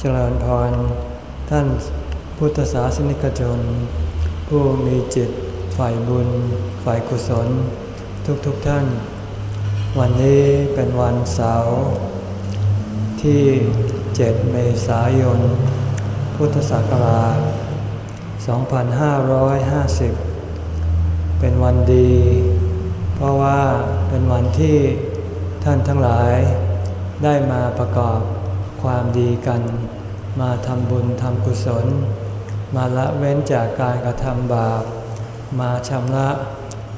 เจริญพร ท่านพุทธศาสนิกชน ผู้มีจิตฝ่ายบุญ ฝ่ายกุศล ทุกๆทท่าน วันนี้เป็นวันเสาร์ที่ 7 เมษายน พุทธศักราช 2550 เป็นวันดี เพราะว่าเป็นวันที่ท่านทั้งหลายได้มาประกอบ ความดีกัน มาทำบุญทำกุศล มาละเว้นจากการกระทำบาป มาชำระ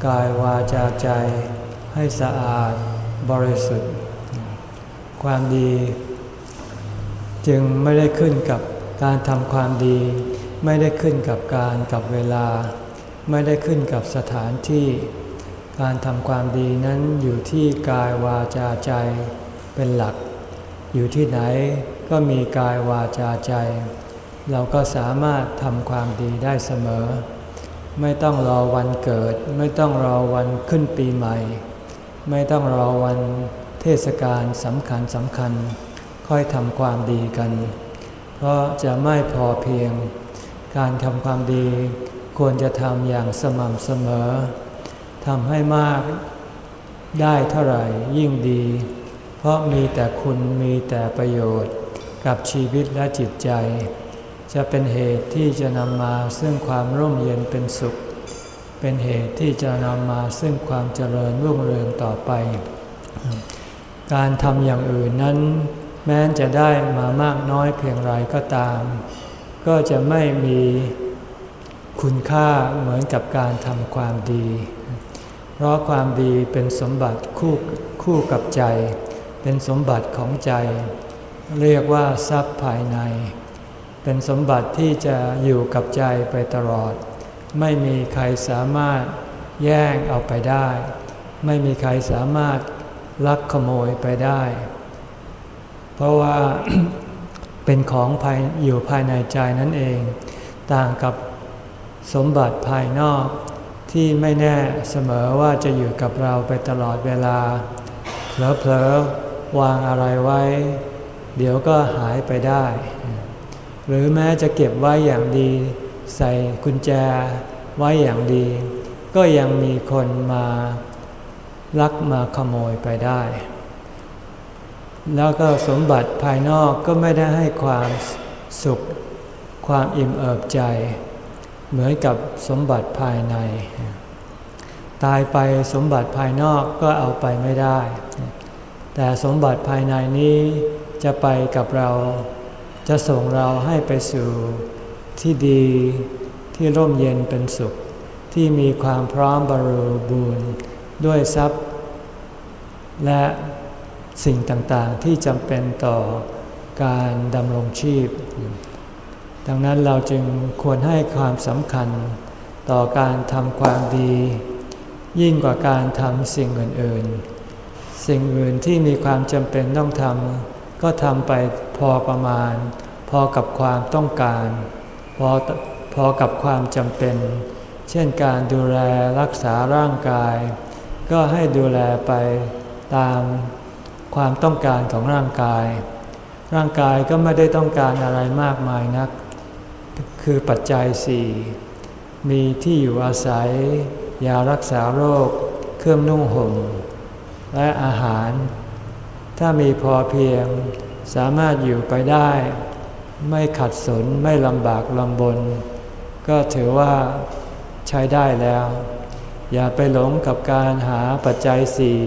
กายวาจาใจ ให้สะอาดบริสุทธิ์ ความดี จึงไม่ได้ขึ้นกับการทำความดี ไม่ได้ขึ้นกับการกับเวลา ไม่ได้ขึ้นกับสถานที่ การทำความดีนั้นอยู่ที่กายวาจาใจเป็นหลัก อยู่ที่ไหนก็มีกายวาจาใจ เราก็สามารถทำความดีได้เสมอ ไม่ต้องรอวันเกิด ไม่ต้องรอวันขึ้นปีใหม่ ไม่ต้องรอวันเทศกาลสำคัญสำคัญ ค่อยทำความดีกัน เพราะจะไม่พอเพียง การทำความดีควรจะทำอย่างสม่ำเสมอทำให้มากได้เท่าไหร่ยิ่งดี เพราะมีแต่คุณมีแต่ประโยชน์กับชีวิตและจิตใจ จะเป็นเหตุที่จะนำมาซึ่งความร่มเย็นเป็นสุข เป็นเหตุที่จะนำมาซึ่งความเจริญรุ่งเรืองต่อไป การทำอย่างอื่นนั้น แม้จะได้มามากน้อยเพียงไรก็ตาม ก็จะไม่มีคุณค่าเหมือนกับการทำความดี เพราะความดีเป็นสมบัติคู่คู่กับใจ เป็นสมบัติของใจ เรียกว่าทรัพย์ภายใน เป็นสมบัติที่จะอยู่กับใจไปตลอด ไม่มีใครสามารถแย่งเอาไปได้ ไม่มีใครสามารถลักขโมยไปได้ เพราะว่าเป็นของภายอยู่ภายในใจนั่นเอง ต่างกับสมบัติภายนอกที่ไม่แน่เสมอว่าจะอยู่กับเราไปตลอดเวลาเผลอ วางอะไรไว้ เดี๋ยวก็หายไปได้ หรือแม้จะเก็บไว้อย่างดี ใส่กุญแจไว้อย่างดี ก็ยังมีคนมาลักมาขโมยไปได้ แล้วก็สมบัติภายนอกก็ไม่ได้ให้ความสุข ความอิ่มเอิบใจ เหมือนกับสมบัติภายใน ตายไปสมบัติภายนอกก็เอาไปไม่ได้ แต่สมบัติภายในนี้จะไปกับเรา จะส่งเราให้ไปสู่ที่ดีที่ร่มเย็นเป็นสุข ที่มีความพร้อมบริบูรณ์ด้วยทรัพย์ และสิ่งต่างๆที่จำเป็นต่อการดำรงชีพ ดังนั้นเราจึงควรให้ความสำคัญต่อการทำความดี ยิ่งกว่าการทำสิ่งอื่นๆ สิ่งอื่นที่มีความจำเป็นต้องทำก็ทำไปพอประมาณ พอกับความต้องการ พอพอกับความจำเป็น เช่นการดูแลรักษาร่างกาย ก็ให้ดูแลไปตามความต้องการของร่างกาย ร่างกายก็ไม่ได้ต้องการอะไรมากมายนัก คือปัจจัยสี่มีที่อยู่อาศัย ยารักษาโรค เครื่องนุ่งห่ม และอาหาร ถ้ามีพอเพียงสามารถอยู่ไปได้ ไม่ขัดสนไม่ลำบากลำบน ก็ถือว่าใช้ได้แล้ว อย่าไปหลงกับการหาปัจจัยสี่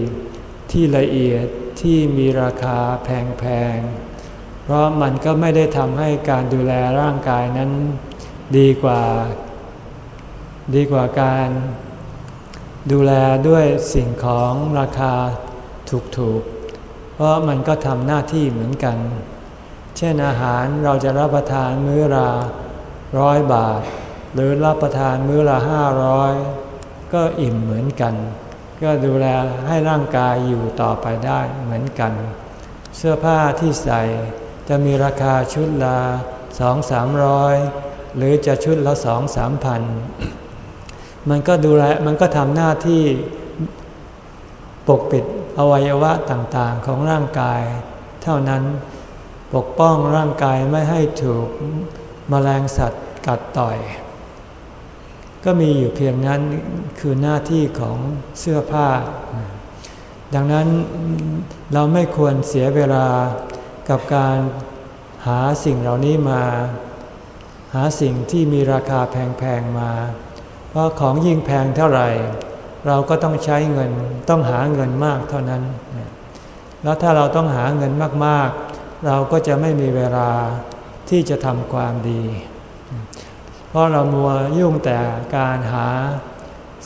ที่ละเอียดที่มีราคาแพงๆ เพราะมันก็ไม่ได้ทำให้การดูแลร่างกายนั้นดีกว่า ดีกว่าการ ดูแลด้วยสิ่งของราคาถูกๆ เพราะมันก็ทำหน้าที่เหมือนกัน เช่นอาหารเราจะรับประทานมื้อละร้อยบาท หรือรับประทานมื้อละห้าร้อยก็อิ่มเหมือนกัน ก็ดูแลให้ร่างกายอยู่ต่อไปได้เหมือนกัน เสื้อผ้าที่ใส่จะมีราคาชุดละสองสามร้อยหรือจะชุดละสองสามพัน มันก็ดูแลมันก็ทำหน้าที่ปกปิดอวัยวะต่างๆของร่างกาย เท่านั้นปกป้องร่างกายไม่ให้ถูกมแมลงสัตว์กัดต่อย ก็มีอยู่เพียงนั้นคือหน้าที่ของเสื้อผ้า ดังนั้นเราไม่ควรเสียเวลากับการหาสิ่งเหล่านี้มา หาสิ่งที่มีราคาแพง ๆ มา เพราะของยิ่งแพงเท่าไหร่ เราก็ต้องใช้เงินต้องหาเงินมากเท่านั้น แล้วถ้าเราต้องหาเงินมากๆ เราก็จะไม่มีเวลาที่จะทำความดี เพราะเรามัวยุ่งแต่การหา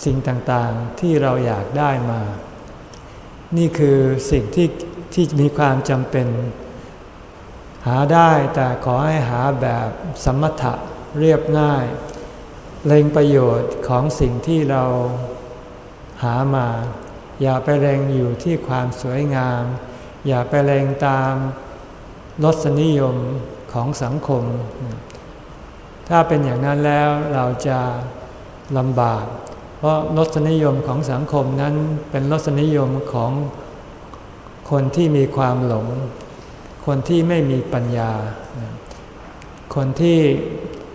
สิ่งต่างๆที่เราอยากได้มา นี่คือสิ่งที่ที่มีความจำเป็น หาได้แต่ขอให้หาแบบสมถะเรียบง่าย เล็งประโยชน์ของสิ่งที่เราหามา อย่าไปเล็งอยู่ที่ความสวยงาม อย่าไปเล็งตามรสนิยมของสังคม ถ้าเป็นอย่างนั้นแล้วเราจะลำบาก เพราะรสนิยมของสังคมนั้นเป็นรสนิยมของคนที่มีความหลง คนที่ไม่มีปัญญา คนที่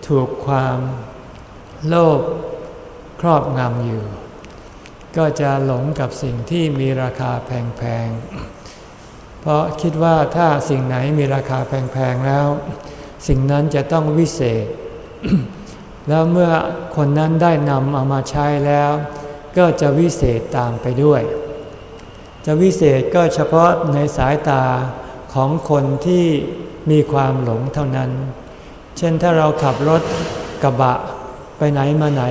ถูกความ โลภครอบงำอยู่ ก็จะหลงกับสิ่งที่มีราคาแพงๆ เพราะคิดว่าถ้าสิ่งไหนมีราคาแพงๆแล้ว สิ่งนั้นจะต้องวิเศษ แล้วเมื่อคนนั้นได้นำเอามาใช้แล้ว ก็จะวิเศษตามไปด้วย จะวิเศษก็เฉพาะในสายตาของคนที่มีความหลงเท่านั้น เช่นถ้าเราขับรถกระบะ ไปไหนมาไหน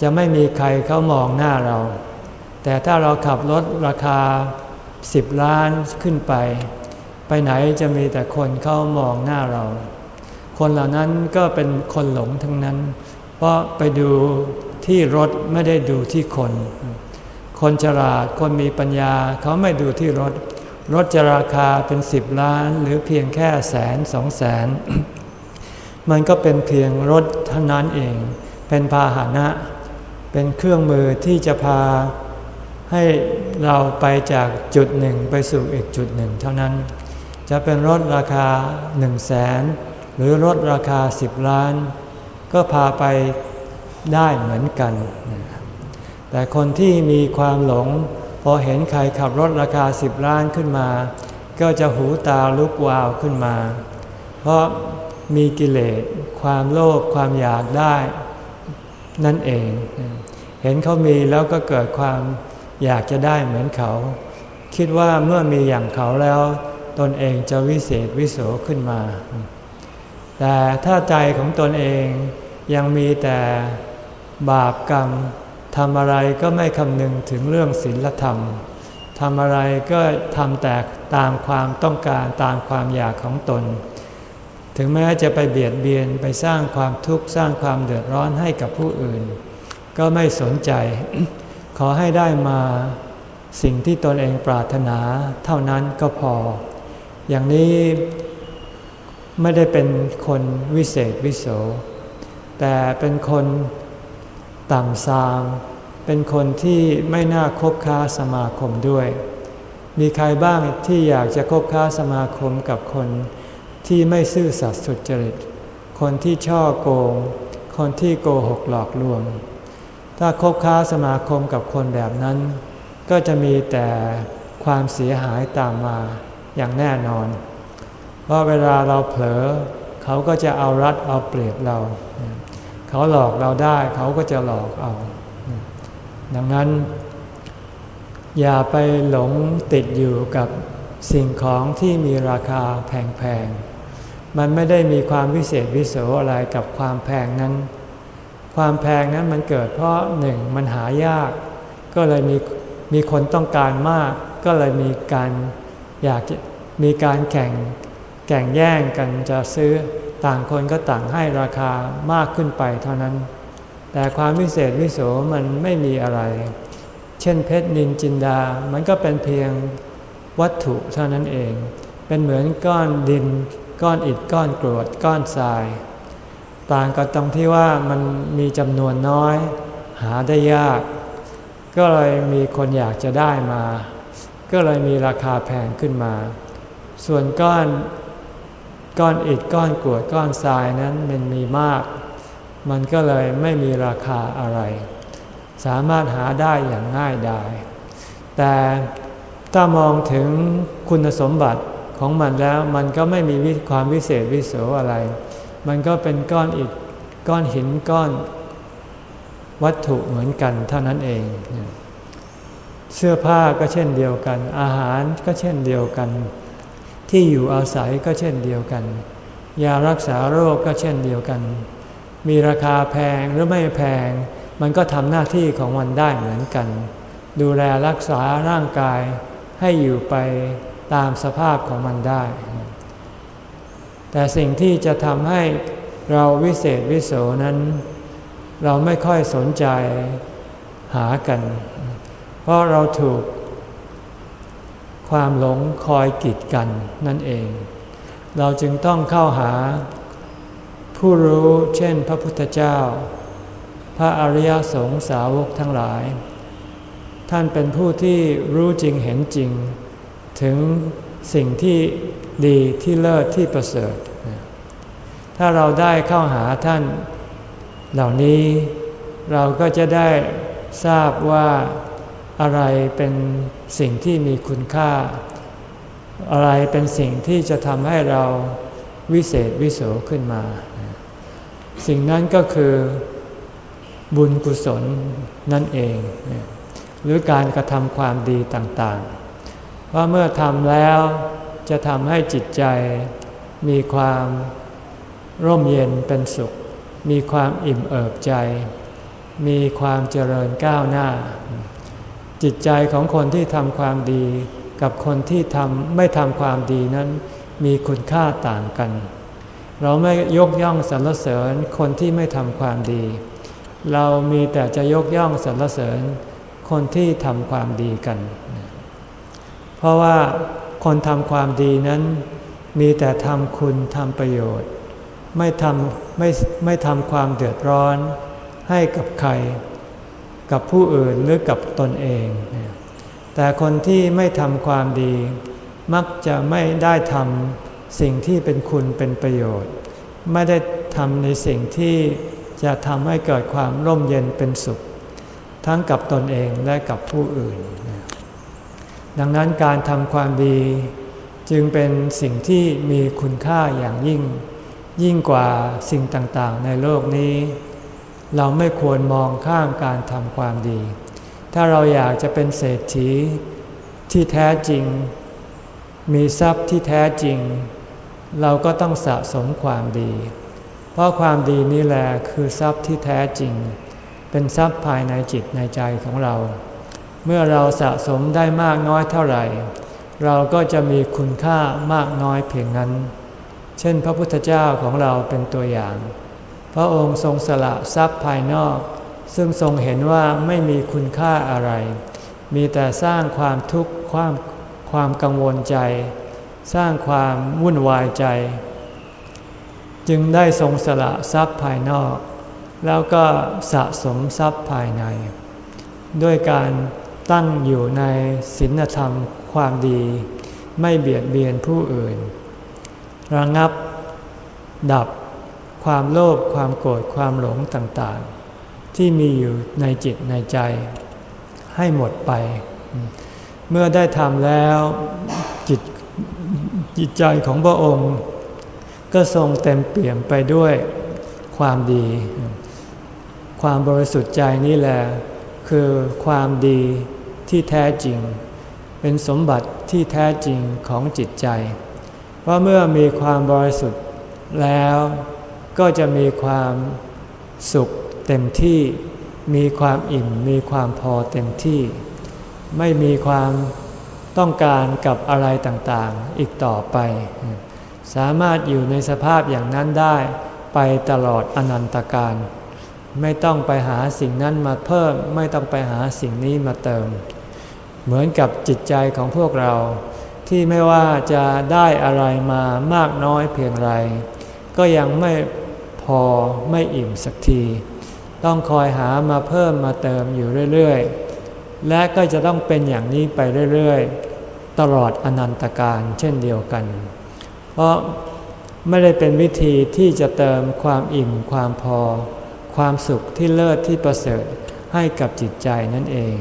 จะไม่มีใครเขามองหน้าเรา แต่ถ้าเราขับรถราคาสิบล้านขึ้นไป ไปไหนจะมีแต่คนเข้ามองหน้าเรา คนเหล่านั้นก็เป็นคนหลงทั้งนั้น เพราะไปดูที่รถไม่ได้ดูที่คน คนฉลาดคนมีปัญญาเขาไม่ดูที่รถ รถจะราคาเป็นสิบล้าน หรือเพียงแค่แสนสองแสน มันก็เป็นเพียงรถเท่านั้นเอง เป็นพาหนะ เป็นเครื่องมือที่จะพาให้เราไปจากจุดหนึ่งไปสู่อีกจุดหนึ่งเท่านั้น จะเป็นรถราคาหนึ่งแสนหรือรถราคาสิบล้าน ก็พาไปได้เหมือนกัน แต่คนที่มีความหลง พอเห็นใครขับรถราคาสิบล้านขึ้นมา ก็จะหูตาลุกวาวขึ้นมา เพราะมีกิเลสความโลภความอยากได้ นั่นเอง เห็นเขามีแล้วก็เกิดความอยากจะได้เหมือนเขา คิดว่าเมื่อมีอย่างเขาแล้ว ตนเองจะวิเศษวิโสขึ้นมา แต่ถ้าใจของตนเองยังมีแต่บาปกรรมทำอะไรก็ไม่คำนึงถึงเรื่องศีลธรรมทำอะไรก็ทำแต่ตามความต้องการตามความอยากของตน ถึงแม้จะไปเบียดเบียนไปสร้างความทุกข์สร้างความเดือดร้อนให้กับผู้อื่น ก็ไม่สนใจ ขอให้ได้มาสิ่งที่ตนเองปรารถนาเท่านั้นก็พอ อย่างนี้ไม่ได้เป็นคนวิเศษวิโส แต่เป็นคนต่ำทราม เป็นคนที่ไม่น่าคบค้าสมาคมด้วย มีใครบ้างที่อยากจะคบค้าสมาคมกับคน ที่ไม่ซื่อสัตย์สุจริต คนที่ช่อโกง คนที่โกหกหลอกลวง ถ้าคบค้าสมาคมกับคนแบบนั้น ก็จะมีแต่ความเสียหายตามมาอย่างแน่นอน เพราะเวลาเราเผลอ เขาก็จะเอารัดเอาเปรียบเรา เขาหลอกเราได้เขาก็จะหลอกเอา ดังนั้น อย่าไปหลงติดอยู่กับสิ่งของที่มีราคาแพงๆ มันไม่ได้มีความวิเศษวิโสอะไรกับความแพงนั้น ความแพงนั้นมันเกิดเพราะหนึ่งมันหายาก ก็เลยมีมีคนต้องการมาก ก็เลยมีการอยากมีการแข่งแข่งแย่งกันจะซื้อต่างคนก็ต่างให้ราคามากขึ้นไปเท่านั้น แต่ความวิเศษวิโสมันไม่มีอะไร เช่นเพชรนินจินดา มันก็เป็นเพียงวัตถุเท่านั้นเอง เป็นเหมือนก้อนดิน ก้อนอิฐก้อนกรวดก้อนทราย ต่างกันตรงที่ว่ามันมีจำนวนน้อย หาได้ยาก ก็เลยมีคนอยากจะได้มา ก็เลยมีราคาแพงขึ้นมา ส่วนก้อนก้อนอิฐก้อนกรวดก้อนทรายนั้นมันมีมาก มันก็เลยไม่มีราคาอะไร สามารถหาได้อย่างง่ายดายแต่ถ้ามองถึงคุณสมบัติ ของมันแล้วมันก็ไม่มีความวิเศษวิโสอะไร มันก็เป็นก้อนอิฐก้อนหินก้อนวัตถุเหมือนกันเท่านั้นเอง เสื้อผ้าก็เช่นเดียวกัน อาหารก็เช่นเดียวกัน ที่อยู่อาศัยก็เช่นเดียวกัน ยารักษาโรคก็เช่นเดียวกัน มีราคาแพงหรือไม่แพง มันก็ทำหน้าที่ของมันได้เหมือนกัน ดูแลรักษาร่างกายให้อยู่ไป ตามสภาพของมันได้ แต่สิ่งที่จะทำให้เราวิเศษวิโสนั้น เราไม่ค่อยสนใจหากัน เพราะเราถูกความหลงคอยกีดกันนั่นเอง เราจึงต้องเข้าหาผู้รู้เช่นพระพุทธเจ้า พระอริยสงสาวกทั้งหลาย ท่านเป็นผู้ที่รู้จริงเห็นจริง ถึงสิ่งที่ดีที่เลิศที่ประเสริฐ ถ้าเราได้เข้าหาท่านเหล่านี้ เราก็จะได้ทราบว่าอะไรเป็นสิ่งที่มีคุณค่า อะไรเป็นสิ่งที่จะทำให้เราวิเศษวิโสขึ้นมา สิ่งนั้นก็คือบุญกุศลนั่นเอง หรือการกระทำความดีต่างๆ ว่าเมื่อทำแล้วจะทำให้จิตใจ มีความร่มเย็นเป็นสุข มีความอิ่มเอิบใจ มีความเจริญก้าวหน้า จิตใจของคนที่ทำความดีกับคนที่ทำไม่ทำความดีนั้น มีคุณค่าต่างกัน เราไม่ยกย่องสรรเสริญคนที่ไม่ทำความดี เรามีแต่จะยกย่องสรรเสริญคนที่ทำความดีกัน เพราะว่าคนทำความดีนั้น มีแต่ทำคุณทำประโยชน์ ไม่ทำไม่ไม่ทำความเดือดร้อน ให้กับใคร กับผู้อื่นหรือกับตนเอง แต่คนที่ไม่ทำความดี มักจะไม่ได้ทำสิ่งที่เป็นคุณเป็นประโยชน์ ไม่ได้ทำในสิ่งที่จะทำให้เกิดความร่มเย็นเป็นสุข ทั้งกับตนเองและกับผู้อื่น ดังนั้นการทำความดี จึงเป็นสิ่งที่มีคุณค่าอย่างยิ่ง ยิ่งกว่าสิ่งต่างๆ ในโลกนี้ เราไม่ควรมองข้ามการทำความดี ถ้าเราอยากจะเป็นเศรษฐีที่แท้จริง มีทรัพย์ที่แท้จริง เราก็ต้องสะสมความดี เพราะความดีนี่แหละคือทรัพย์ที่แท้จริง เป็นทรัพย์ภายในจิตในใจของเรา เมื่อเราสะสมได้มากน้อยเท่าไหร่ เราก็จะมีคุณค่ามากน้อยเพียงนั้น เช่นพระพุทธเจ้าของเราเป็นตัวอย่าง พระองค์ทรงสละทรัพย์ภายนอก ซึ่งทรงเห็นว่าไม่มีคุณค่าอะไร มีแต่สร้างความทุกข์ความความกังวลใจ สร้างความวุ่นวายใจ จึงได้ทรงสละทรัพย์ภายนอก แล้วก็สะสมทรัพย์ภายใน ด้วยการ ตั้งอยู่ในศีลธรรมความดี ไม่เบียดเบียนผู้อื่น ระงับ ดับความโลภความโกรธความหลงต่างๆ ที่มีอยู่ในจิตในใจ ให้หมดไป เมื่อได้ทำแล้วจิตจิตใจของพระองค์ ก็ทรงเต็มเปี่ยมไปด้วยความดี ความบริสุทธิ์ใจนี่แหละคือความดี ที่แท้จริง เป็นสมบัติที่แท้จริงของจิตใจ เพราะเมื่อมีความบริสุทธิ์แล้วก็จะมีความสุขเต็มที่ มีความอิ่ม มีความพอเต็มที่ ไม่มีความต้องการกับอะไรต่างๆ อีกต่อไป สามารถอยู่ในสภาพอย่างนั้นได้ไปตลอดอนันตการ ไม่ต้องไปหาสิ่งนั้นมาเพิ่ม ไม่ต้องไปหาสิ่งนี้มาเติม เหมือนกับจิตใจของพวกเรา ที่ไม่ว่าจะได้อะไรมามากน้อยเพียงไร ก็ยังไม่พอไม่อิ่มสักที ต้องคอยหามาเพิ่มมาเติมอยู่เรื่อยๆ และก็จะต้องเป็นอย่างนี้ไปเรื่อยๆ ตลอดอนันตการเช่นเดียวกัน เพราะไม่ได้เป็นวิธีที่จะเติมความอิ่มความพอ ความสุขที่เลิศที่ประเสริฐให้กับจิตใจนั่นเอง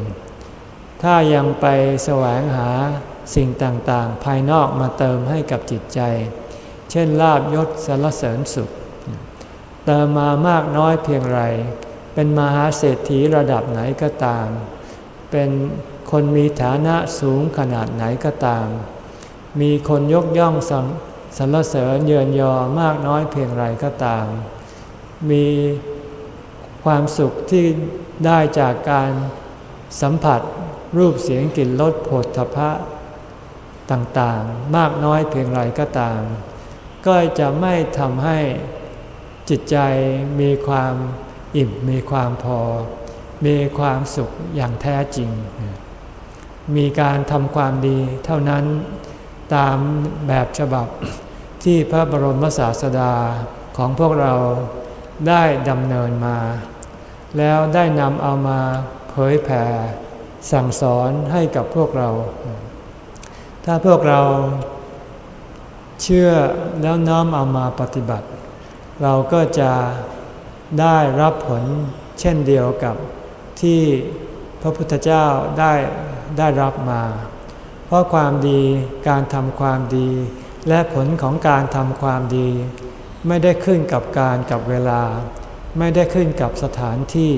ถ้ายังไปแสวงหาสิ่งต่างๆ ภายนอกมาเติมให้กับจิตใจ เช่นลาบยศสารเสริญสุข เติมมามากน้อยเพียงไร เป็นมหาเศรษฐีระดับไหนก็ตาม เป็นคนมีฐานะสูงขนาดไหนก็ตาม มีคนยกย่องสรรเสริญเยินยอมากน้อยเพียงไรก็ตาม มีความสุขที่ได้จากการสัมผัส รูปเสียงกลิ่นรสผลทพะต่างๆ มากน้อยเพียงไรก็ตาม ก็จะไม่ทำให้จิตใจมีความอิ่มมีความพอ มีความสุขอย่างแท้จริง มีการทำความดีเท่านั้นตามแบบฉบับที่พระบรมศาสดาของพวกเราได้ดำเนินมา แล้วได้นำเอามาเผยแผ่ สั่งสอนให้กับพวกเรา ถ้าพวกเราเชื่อแล้วน้อมเอามาปฏิบัติ เราก็จะได้รับผลเช่นเดียวกับที่พระพุทธเจ้าได้ได้รับมา เพราะความดีการทำความดี และผลของการทำความดี ไม่ได้ขึ้นกับการกับเวลา ไม่ได้ขึ้นกับสถานที่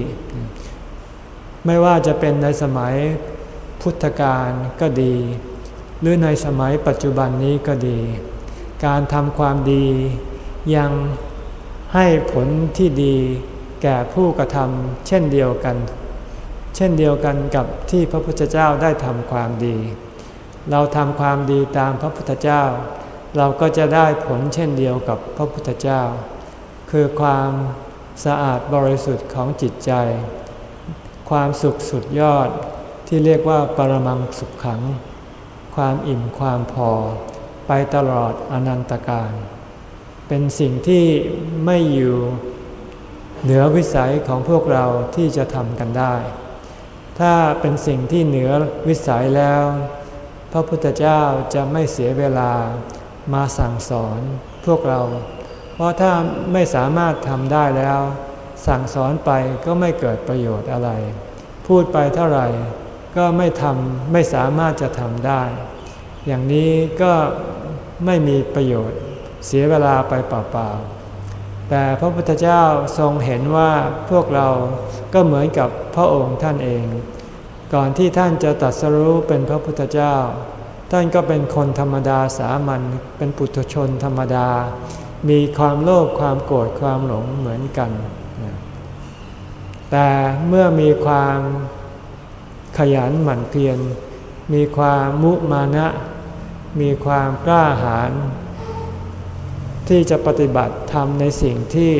ไม่ว่าจะเป็นในสมัยพุทธกาลก็ดี หรือในสมัยปัจจุบันนี้ก็ดี การทำความดี ยังให้ผลที่ดีแก่ผู้กระทำเช่นเดียวกัน เช่นเดียวกันกับที่พระพุทธเจ้าได้ทำความดี เราทำความดีตามพระพุทธเจ้า เราก็จะได้ผลเช่นเดียวกับพระพุทธเจ้า คือความสะอาดบริสุทธิ์ของจิตใจ ความสุขสุดยอดที่เรียกว่าปรมังสุขขัง ความอิ่มความพอไปตลอดอนันตการ เป็นสิ่งที่ไม่อยู่เหนือวิสัยของพวกเราที่จะทำกันได้ ถ้าเป็นสิ่งที่เหนือวิสัยแล้ว พระพุทธเจ้าจะไม่เสียเวลามาสั่งสอนพวกเรา เพราะถ้าไม่สามารถทำได้แล้ว สั่งสอนไปก็ไม่เกิดประโยชน์อะไร พูดไปเท่าไหร่ก็ไม่ทำไม่สามารถจะทำได้ อย่างนี้ก็ไม่มีประโยชน์เสียเวลาไปเปล่าๆ แต่พระพุทธเจ้าทรงเห็นว่าพวกเราก็เหมือนกับพระองค์ท่านเอง ก่อนที่ท่านจะตัดสรู้เป็นพระพุทธเจ้า ท่านก็เป็นคนธรรมดาสามัญเป็นปุถุชนธรรมดา มีความโลภความโกรธความหลงเหมือนกัน แต่เมื่อมีความขยันหมั่นเพียร มีความมุมานะ มีความกล้าหาญที่จะปฏิบัติทำในสิ่งที่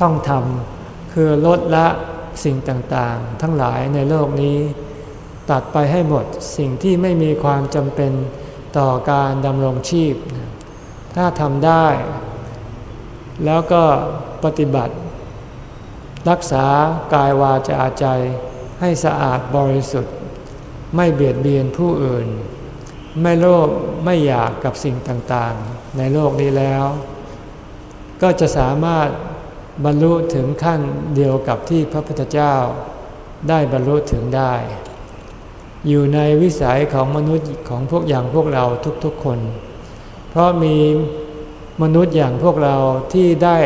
ต้องทำคือลดละสิ่งต่างๆ ทั้งหลายในโลกนี้ ตัดไปให้หมดสิ่งที่ไม่มีความจำเป็นต่อการดำรงชีพ ถ้าทำได้ แล้วก็ปฏิบัติ รักษากายวาจาใจ ให้สะอาดบริสุทธิ์ ไม่เบียดเบียนผู้อื่น ไม่โลภไม่อยากกับสิ่งต่างๆ ในโลกนี้แล้ว ก็จะสามารถบรรลุถึงขั้นเดียวกับที่พระพุทธเจ้าได้บรรลุถึงได้ อยู่ในวิสัยของมนุษย์ของพวกอย่างพวกเราทุกๆคน เพราะมีมนุษย์อย่างพวกเราที่ได้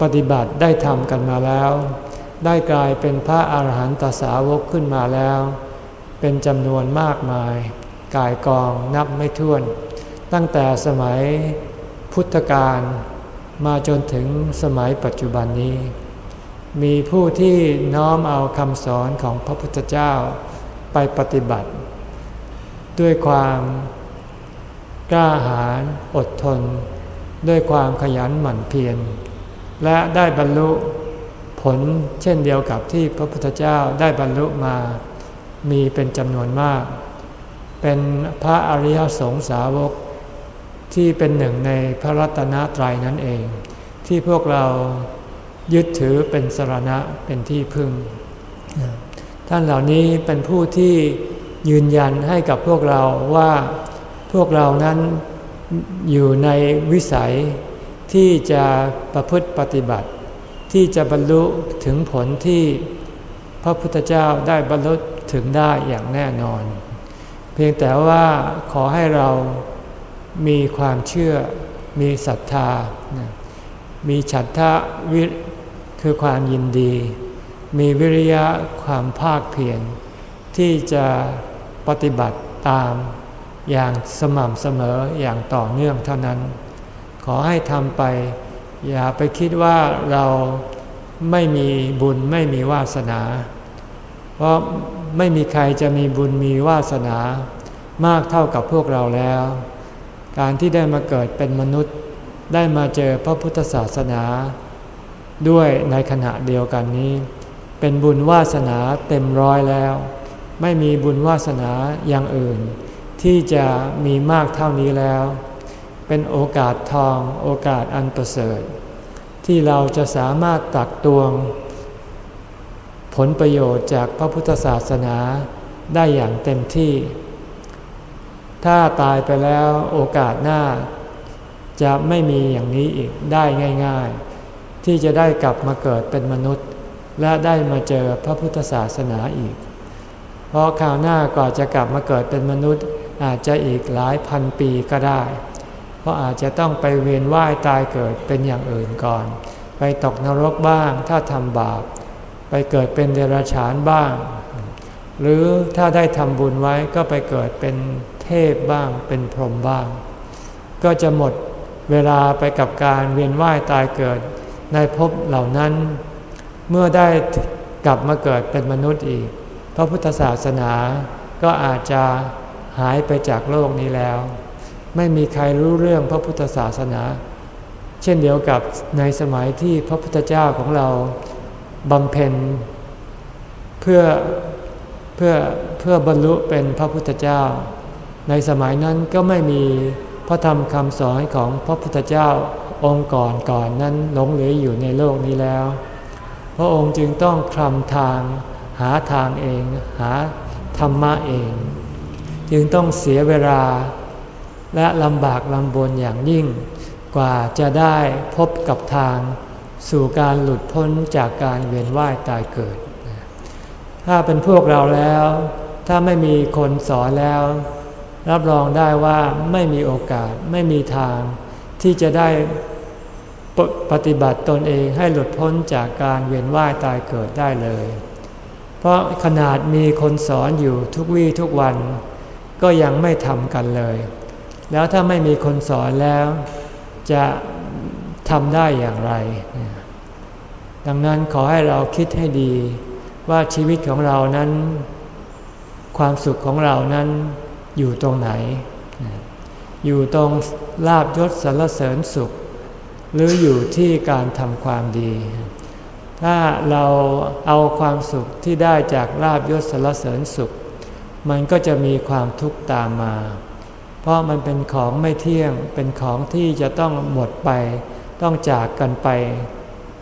ปฏิบัติได้ทำกันมาแล้ว ได้กลายเป็นพระอาหารหันตสาวกขึ้นมาแล้ว เป็นจำนวนมากมาย กายกองนับไม่ถ้วน ตั้งแต่สมัยพุทธกาลมาจนถึงสมัยปัจจุบันนี้ มีผู้ที่น้อมเอาคำสอนของพระพุทธเจ้าไปปฏิบัติ ด้วยความกล้าหาญอดทน ด้วยความขยันหมั่นเพียร และได้บรรลุผลเช่นเดียวกับที่พระพุทธเจ้าได้บรรลุมา มีเป็นจำนวนมาก เป็นพระอริยสงสาวกที่เป็นหนึ่งในพระรัตนตรัยนั่นเอง ที่พวกเรายึดถือเป็นสรณะเป็นที่พึ่ง ท่านเหล่านี้เป็นผู้ที่ยืนยันให้กับพวกเราว่าพวกเรานั้นอยู่ในวิสัย ที่จะประพฤติปฏิบัติ ที่จะบรรลุถึงผลที่พระพุทธเจ้าได้บรรลุถึงได้อย่างแน่นอน เพียงแต่ว่าขอให้เรามีความเชื่อ มีศรัทธา มีฉัตทะวิคือความยินดี มีวิริยะความภาคเพียรที่จะปฏิบัติตามอย่างสม่ำเสมออย่างต่อเนื่องเท่านั้น ขอให้ทำไป อย่าไปคิดว่าเราไม่มีบุญไม่มีวาสนา เพราะไม่มีใครจะมีบุญมีวาสนามากเท่ากับพวกเราแล้ว การที่ได้มาเกิดเป็นมนุษย์ ได้มาเจอพระพุทธศาสนา ด้วยในขณะเดียวกันนี้ เป็นบุญวาสนาเต็มร้อยแล้ว ไม่มีบุญวาสนาอย่างอื่น ที่จะมีมากเท่านี้แล้ว เป็นโอกาสทองโอกาสอันประเสริฐ ที่เราจะสามารถตักตวง ผลประโยชน์จากพระพุทธศาสนาได้อย่างเต็มที่ ถ้าตายไปแล้วโอกาสหน้า จะไม่มีอย่างนี้อีกได้ง่ายๆ ที่จะได้กลับมาเกิดเป็นมนุษย์ และได้มาเจอพระพุทธศาสนาอีก เพราะคราวหน้าก่อนจะกลับมาเกิดเป็นมนุษย์อาจจะอีกหลายพันปีก็ได้ เพราะอาจจะต้องไปเวียนว่ายตายเกิดเป็นอย่างอื่นก่อน ไปตกนรกบ้างถ้าทำบาป ไปเกิดเป็นเดรัจฉานบ้าง หรือถ้าได้ทำบุญไว้ก็ไปเกิดเป็นเทพบ้างเป็นพรหมบ้าง ก็จะหมดเวลาไปกับการเวียนว่ายตายเกิดในภพเหล่านั้น เมื่อได้กลับมาเกิดเป็นมนุษย์อีก พระพุทธศาสนาก็อาจจะหายไปจากโลกนี้แล้ว ไม่มีใครรู้เรื่องพระพุทธศาสนา เช่นเดียวกับในสมัยที่พระพุทธเจ้าของเราบำเพ็ญเพื่อเพื่อเพื่อบรรลุเป็นพระพุทธเจ้า ในสมัยนั้นก็ไม่มีพระธรรมคำสอนของพระพุทธเจ้าองค์ก่อนก่อนนั้นหลงเหลืออยู่ในโลกนี้แล้ว พระองค์จึงต้องคลำทางหาทางเอง หาธรรมะเอง จึงต้องเสียเวลา และลำบากลำบนอย่างยิ่ง กว่าจะได้พบกับทาง สู่การหลุดพ้นจากการเวียนว่ายตายเกิด ถ้าเป็นพวกเราแล้ว ถ้าไม่มีคนสอนแล้ว รับรองได้ว่าไม่มีโอกาสไม่มีทาง ที่จะได้ปปฏิบัติตนเองให้หลุดพ้นจากการเวียนว่ายตายเกิดได้เลย เพราะขนาดมีคนสอนอยู่ทุกวี่ทุกวัน ก็ยังไม่ทำกันเลย แล้วถ้าไม่มีคนสอนแล้วจะทำได้อย่างไร ดังนั้นขอให้เราคิดให้ดี ว่าชีวิตของเรานั้น ความสุขของเรานั้นอยู่ตรงไหน อยู่ตรงลาบยศสรรเสริญสุข หรืออยู่ที่การทำความดี ถ้าเราเอาความสุขที่ได้จากลาบยศสรรเสริญสุข มันก็จะมีความทุกข์ตามมา เพราะมันเป็นของไม่เที่ยง เป็นของที่จะต้องหมดไป ต้องจากกันไป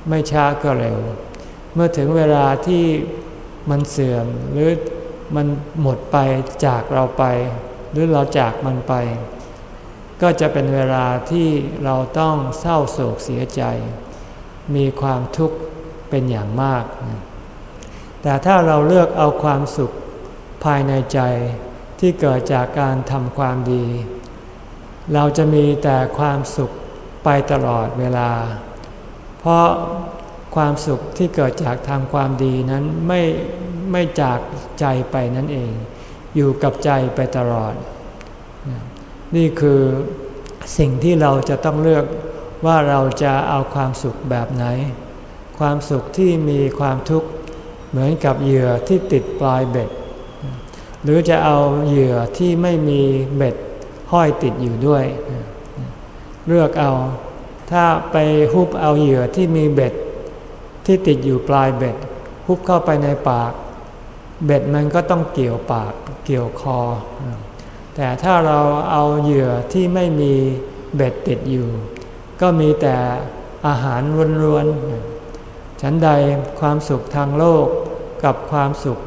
ไม่ช้าก็เร็ว เมื่อถึงเวลาที่มันเสื่อมหรือมันหมดไปจากเราไป หรือเราจากมันไป ก็จะเป็นเวลาที่เราต้องเศร้าโศกเสียใจ มีความทุกข์เป็นอย่างมาก แต่ถ้าเราเลือกเอาความสุขภายในใจ ที่เกิดจากการทำความดี เราจะมีแต่ความสุขไปตลอดเวลา เพราะความสุขที่เกิดจากทำความดีนั้นไม่ไม่จากใจไปนั่นเอง อยู่กับใจไปตลอด นี่คือสิ่งที่เราจะต้องเลือกว่าเราจะเอาความสุขแบบไหน ความสุขที่มีความทุกข์เหมือนกับเหยื่อที่ติดปลายเบ็ด หรือจะเอาเหยื่อที่ไม่มีเบ็ดห้อยติดอยู่ด้วย เลือกเอา ถ้าไปฮุบเอาเหยื่อที่มีเบ็ดที่ติดอยู่ปลายเบ็ดฮุบเข้าไปในปาก เบ็ดมันก็ต้องเกี่ยวปากเกี่ยวคอ แต่ถ้าเราเอาเหยื่อที่ไม่มีเบ็ดติดอยู่ ก็มีแต่อาหารร้วนๆฉันใดความสุขทางโลกกับความสุข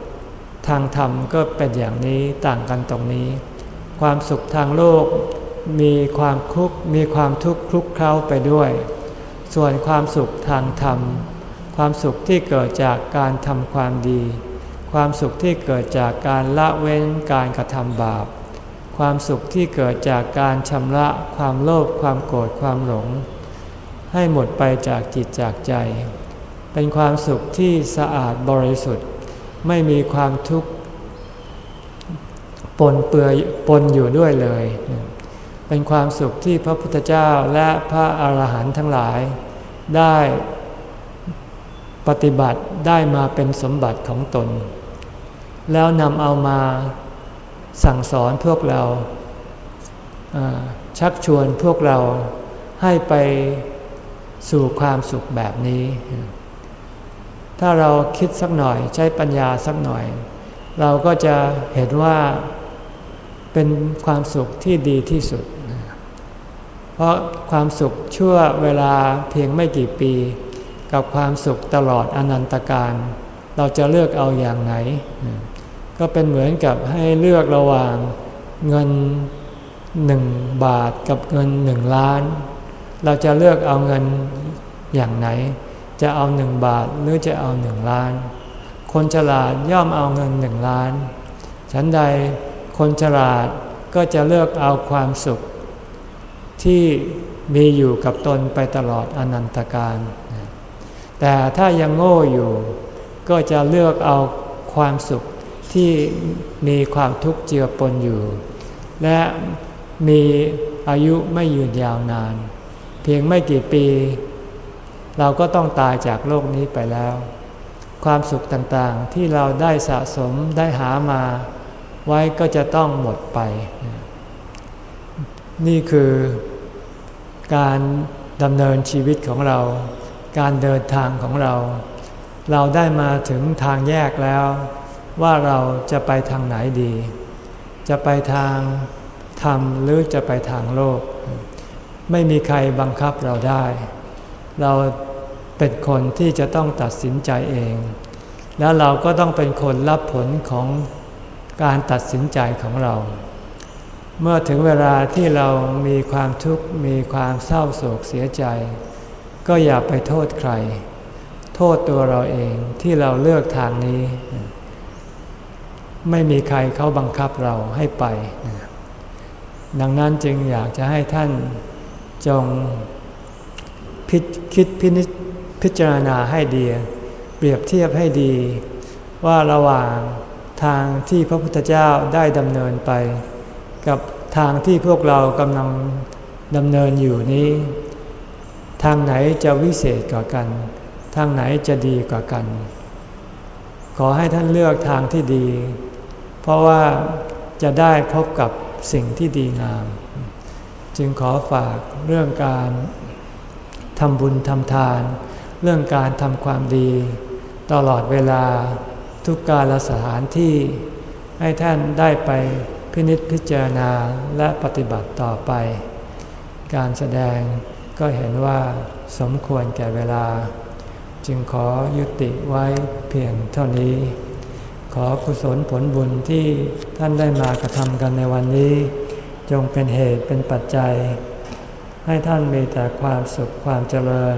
ทางธรรมก็เป็นอย่างนี้ต่างกันตรงนี้ ความสุขทางโลกมีความคุกมีความทุกข์คลุกเคล้าไปด้วย ส่วนความสุขทางธรรม ความสุขที่เกิดจากการทำความดี ความสุขที่เกิดจากการละเว้นการกระทำบาป ความสุขที่เกิดจากการชำระความโลภความโกรธความหลง ให้หมดไปจากจิตจากใจ เป็นความสุขที่สะอาดบริสุทธิ์ ไม่มีความทุกข์ปนเปื้อปนอยู่ด้วยเลย เป็นความสุขที่พระพุทธเจ้าและพระอาหารหันต์ทั้งหลายได้ปฏิบัติได้มาเป็นสมบัติของตน แล้วนำเอามาสั่งสอนพวกเรา ชักชวนพวกเราให้ไปสู่ความสุขแบบนี้ ถ้าเราคิดสักหน่อยใช้ปัญญาสักหน่อย เราก็จะเห็นว่าเป็นความสุขที่ดีที่สุด เพราะความสุขชั่วเวลาเพียงไม่กี่ปี กับความสุขตลอดอนันตการ เราจะเลือกเอาอย่างไหน ก็เป็นเหมือนกับให้เลือกระหว่างเงินหนึ่งบาทกับเงินหนึ่งล้าน เราจะเลือกเอาเงินอย่างไหน จะเอาหนึ่งบาทหรือจะเอาหนึ่งล้าน คนฉลาดย่อมเอาเงินหนึ่งล้าน ฉันใดคนฉลาดก็จะเลือกเอาความสุข ที่มีอยู่กับตนไปตลอดอนันตการ แต่ถ้ายังโง่อยู่ ก็จะเลือกเอาความสุขที่มีความทุกข์เจือปนอยู่ และมีอายุไม่ยืนยาวนาน เพียงไม่กี่ปี เราก็ต้องตายจากโลกนี้ไปแล้ว ความสุขต่างๆที่เราได้สะสมได้หามา ไว้ก็จะต้องหมดไป นี่คือการดำเนินชีวิตของเรา การเดินทางของเรา เราได้มาถึงทางแยกแล้ว ว่าเราจะไปทางไหนดี จะไปทางธรรมหรือจะไปทางโลก ไม่มีใครบังคับเราได้ เรา เป็นคนที่จะต้องตัดสินใจเอง แล้วเราก็ต้องเป็นคนรับผลของการตัดสินใจของเรา เมื่อถึงเวลาที่เรามีความทุกข์มีความเศร้าโศกเสียใจ ก็อย่าไปโทษใคร โทษตัวเราเองที่เราเลือกทางนี้ ไม่มีใครเขาบังคับเราให้ไป ดังนั้นจึงอยากจะให้ท่านจงพิคิดพิจ พิจารณาให้ดี เปรียบเทียบให้ดี ว่าระหว่างทางที่พระพุทธเจ้าได้ดำเนินไป กับทางที่พวกเรากำลังดำเนินอยู่นี้ ทางไหนจะวิเศษกว่ากัน ทางไหนจะดีกว่ากัน ขอให้ท่านเลือกทางที่ดี เพราะว่าจะได้พบกับสิ่งที่ดีงาม จึงขอฝากเรื่องการทำบุญทำทาน เรื่องการทำความดี ตลอดเวลาทุกกาลสถานที่ ให้ท่านได้ไปพินิจพิจารณาและปฏิบัติต่อไป การแสดงก็เห็นว่าสมควรแก่เวลา จึงขอยุติไว้เพียงเท่านี้ ขอกุศลผลบุญที่ท่านได้มากระทำกันในวันนี้ จงเป็นเหตุเป็นปัจจัย ให้ท่านมีแต่ความสุขความเจริญ